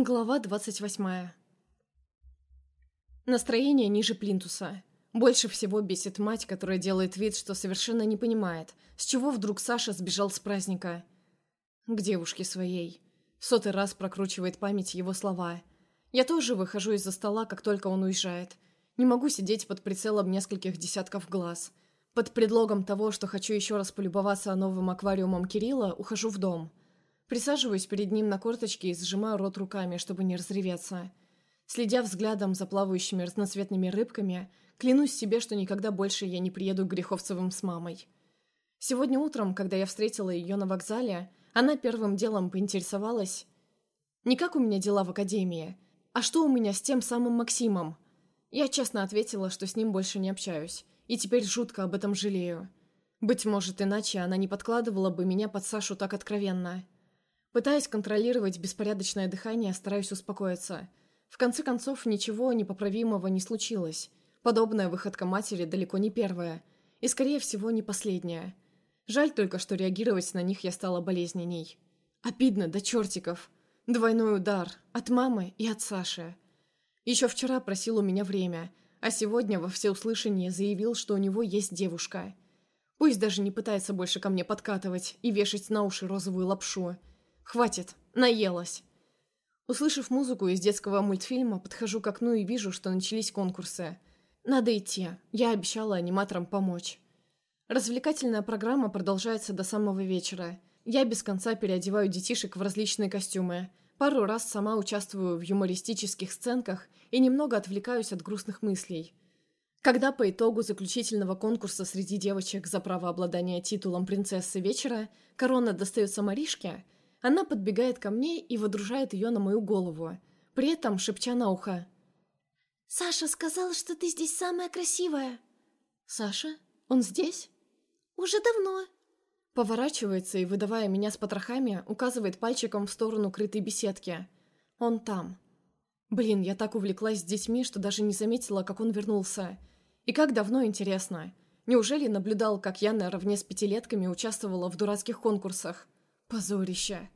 Глава двадцать восьмая. Настроение ниже плинтуса. Больше всего бесит мать, которая делает вид, что совершенно не понимает, с чего вдруг Саша сбежал с праздника. К девушке своей. В сотый раз прокручивает память его слова. Я тоже выхожу из-за стола, как только он уезжает. Не могу сидеть под прицелом нескольких десятков глаз. Под предлогом того, что хочу еще раз полюбоваться новым аквариумом Кирилла, ухожу в дом. Присаживаюсь перед ним на корточке и сжимаю рот руками, чтобы не разреветься. Следя взглядом за плавающими разноцветными рыбками, клянусь себе, что никогда больше я не приеду к Греховцевым с мамой. Сегодня утром, когда я встретила ее на вокзале, она первым делом поинтересовалась, не как у меня дела в академии, а что у меня с тем самым Максимом. Я честно ответила, что с ним больше не общаюсь, и теперь жутко об этом жалею. Быть может, иначе она не подкладывала бы меня под Сашу так откровенно. Пытаясь контролировать беспорядочное дыхание, стараюсь успокоиться. В конце концов, ничего непоправимого не случилось. Подобная выходка матери далеко не первая. И, скорее всего, не последняя. Жаль только, что реагировать на них я стала болезненней. Обидно до чертиков. Двойной удар. От мамы и от Саши. Еще вчера просил у меня время, а сегодня во всеуслышание заявил, что у него есть девушка. Пусть даже не пытается больше ко мне подкатывать и вешать на уши розовую лапшу – Хватит, наелась. Услышав музыку из детского мультфильма, подхожу к окну и вижу, что начались конкурсы. Надо идти, я обещала аниматорам помочь. Развлекательная программа продолжается до самого вечера. Я без конца переодеваю детишек в различные костюмы. Пару раз сама участвую в юмористических сценках и немного отвлекаюсь от грустных мыслей. Когда по итогу заключительного конкурса среди девочек за право обладания титулом принцессы вечера корона достается Маришке – она подбегает ко мне и водружает ее на мою голову, при этом шепча на ухо. «Саша сказал, что ты здесь самая красивая». «Саша? Он здесь?» «Уже давно». Поворачивается и, выдавая меня с потрохами, указывает пальчиком в сторону крытой беседки. «Он там». Блин, я так увлеклась с детьми, что даже не заметила, как он вернулся. И как давно, интересно. Неужели наблюдал, как я наравне с пятилетками участвовала в дурацких конкурсах? Позорище.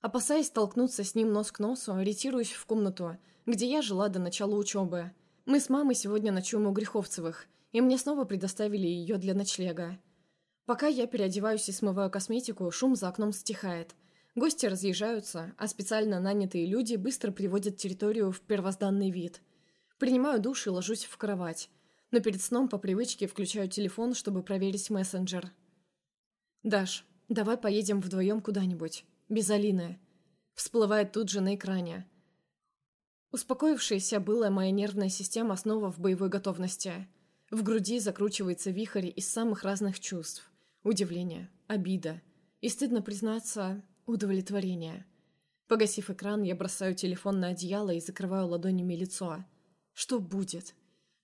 Опасаясь столкнуться с ним нос к носу, ориентируюсь в комнату, где я жила до начала учебы. Мы с мамой сегодня ночуем у Греховцевых, и мне снова предоставили ее для ночлега. Пока я переодеваюсь и смываю косметику, шум за окном стихает. Гости разъезжаются, а специально нанятые люди быстро приводят территорию в первозданный вид. Принимаю душ и ложусь в кровать. Но перед сном по привычке включаю телефон, чтобы проверить мессенджер. «Даш, давай поедем вдвоем куда-нибудь» без Алины. Всплывает тут же на экране. Успокоившаяся была моя нервная система снова в боевой готовности. В груди закручивается вихрь из самых разных чувств. Удивление, обида и, стыдно признаться, удовлетворение. Погасив экран, я бросаю телефон на одеяло и закрываю ладонями лицо. Что будет?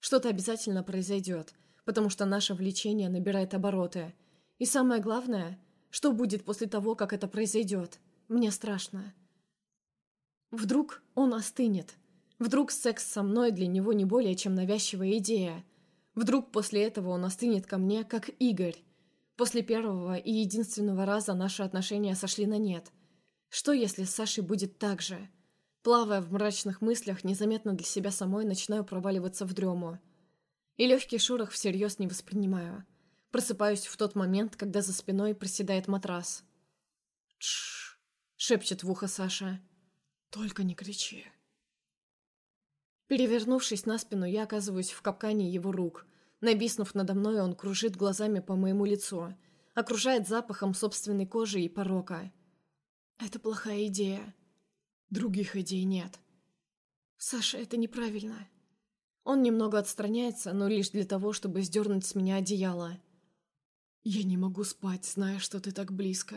Что-то обязательно произойдет, потому что наше влечение набирает обороты. И самое главное, что будет после того, как это произойдет? Мне страшно. Вдруг он остынет. Вдруг секс со мной для него не более чем навязчивая идея. Вдруг после этого он остынет ко мне, как Игорь. После первого и единственного раза наши отношения сошли на нет. Что, если с Сашей будет так же? Плавая в мрачных мыслях, незаметно для себя самой начинаю проваливаться в дрему. И легкий шорох всерьез не воспринимаю. Просыпаюсь в тот момент, когда за спиной проседает матрас. «Тш!» — шепчет в ухо Саша. «Только не кричи!» Перевернувшись на спину, я оказываюсь в капкане его рук. Нависнув надо мной, он кружит глазами по моему лицу, окружает запахом собственной кожи и порока. Это плохая идея. Других идей нет. Саша, это неправильно. Он немного отстраняется, но лишь для того, чтобы сдернуть с меня одеяло. «Я не могу спать, зная, что ты так близко».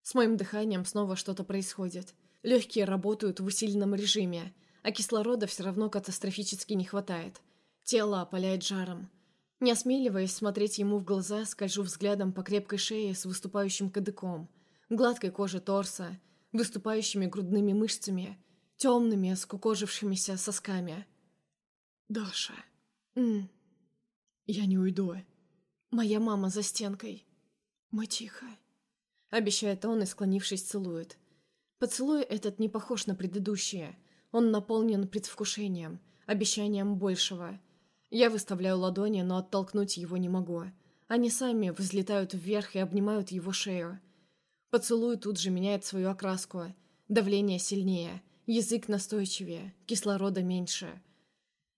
С моим дыханием снова что-то происходит. Легкие работают в усиленном режиме, а кислорода все равно катастрофически не хватает. Тело опаляет жаром. Не осмеливаясь смотреть ему в глаза, скольжу взглядом по крепкой шее с выступающим кадыком, гладкой коже торса, выступающими грудными мышцами, темными, скукожившимися сосками. «Даша, я не уйду». Моя мама за стенкой. Мы тихо. Обещает он и, склонившись, целует. Поцелуй этот не похож на предыдущие. Он наполнен предвкушением, обещанием большего. Я выставляю ладони, но оттолкнуть его не могу. Они сами взлетают вверх и обнимают его шею. Поцелуй тут же меняет свою окраску. Давление сильнее, язык настойчивее, кислорода меньше.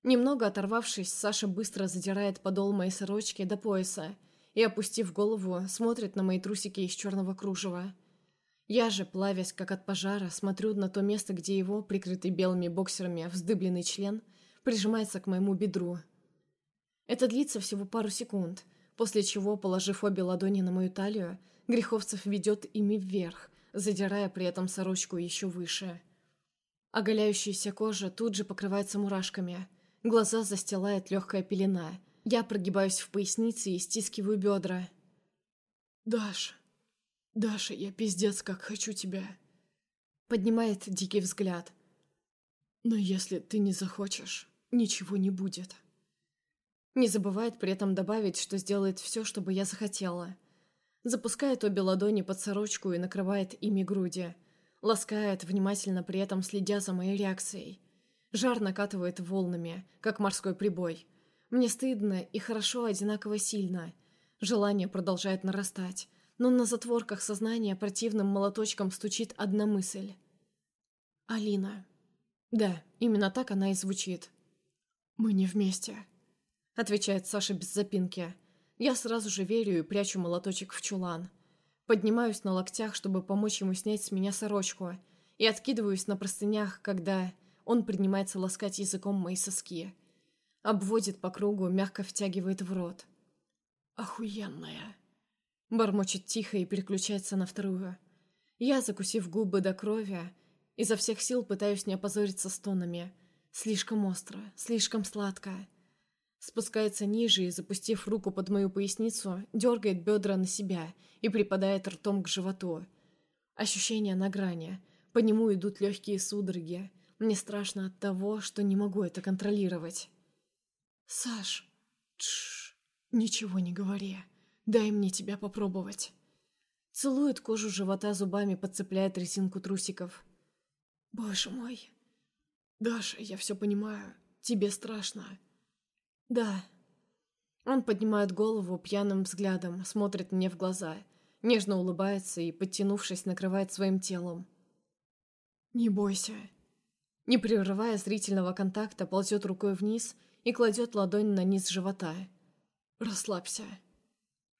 Немного оторвавшись, Саша быстро задирает подол моей сорочки до пояса и, опустив голову, смотрит на мои трусики из черного кружева. Я же, плавясь как от пожара, смотрю на то место, где его, прикрытый белыми боксерами, вздыбленный член, прижимается к моему бедру. Это длится всего пару секунд, после чего, положив обе ладони на мою талию, Греховцев ведет ими вверх, задирая при этом сорочку еще выше. Оголяющаяся кожа тут же покрывается мурашками, глаза застилает легкая пелена. Я прогибаюсь в пояснице и стискиваю бедра. «Даша, Даша, я пиздец как хочу тебя!» Поднимает дикий взгляд. «Но если ты не захочешь, ничего не будет». Не забывает при этом добавить, что сделает все, чтобы я захотела. Запускает обе ладони под сорочку и накрывает ими груди. Ласкает, внимательно при этом следя за моей реакцией. Жар накатывает волнами, как морской прибой. Мне стыдно и хорошо одинаково сильно. Желание продолжает нарастать, но на затворках сознания противным молоточком стучит одна мысль. «Алина». Да, именно так она и звучит. «Мы не вместе», — отвечает Саша без запинки. Я сразу же верю и прячу молоточек в чулан. Поднимаюсь на локтях, чтобы помочь ему снять с меня сорочку, и откидываюсь на простынях, когда он принимается ласкать языком мои соски. Обводит по кругу, мягко втягивает в рот. «Охуенная!» Бормочет тихо и переключается на вторую. Я, закусив губы до крови, изо всех сил пытаюсь не опозориться стонами. Слишком остро, слишком сладко. Спускается ниже и, запустив руку под мою поясницу, дергает бедра на себя и припадает ртом к животу. Ощущения на грани. По нему идут легкие судороги. Мне страшно от того, что не могу это контролировать. «Саш, тш, ничего не говори. Дай мне тебя попробовать». Целует кожу живота зубами, подцепляет резинку трусиков. «Боже мой! Даша, я все понимаю. Тебе страшно. «Да». Он поднимает голову пьяным взглядом, смотрит мне в глаза, нежно улыбается и, подтянувшись, накрывает своим телом. «Не бойся». Не прерывая зрительного контакта, ползет рукой вниз и кладет ладонь на низ живота. «Расслабься».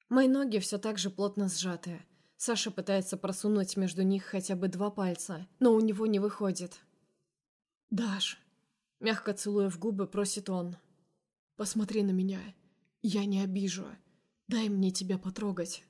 Мои ноги все так же плотно сжаты. Саша пытается просунуть между них хотя бы два пальца, но у него не выходит. «Даш», — мягко целуя в губы, просит он. Посмотри на меня. Я не обижу. Дай мне тебя потрогать.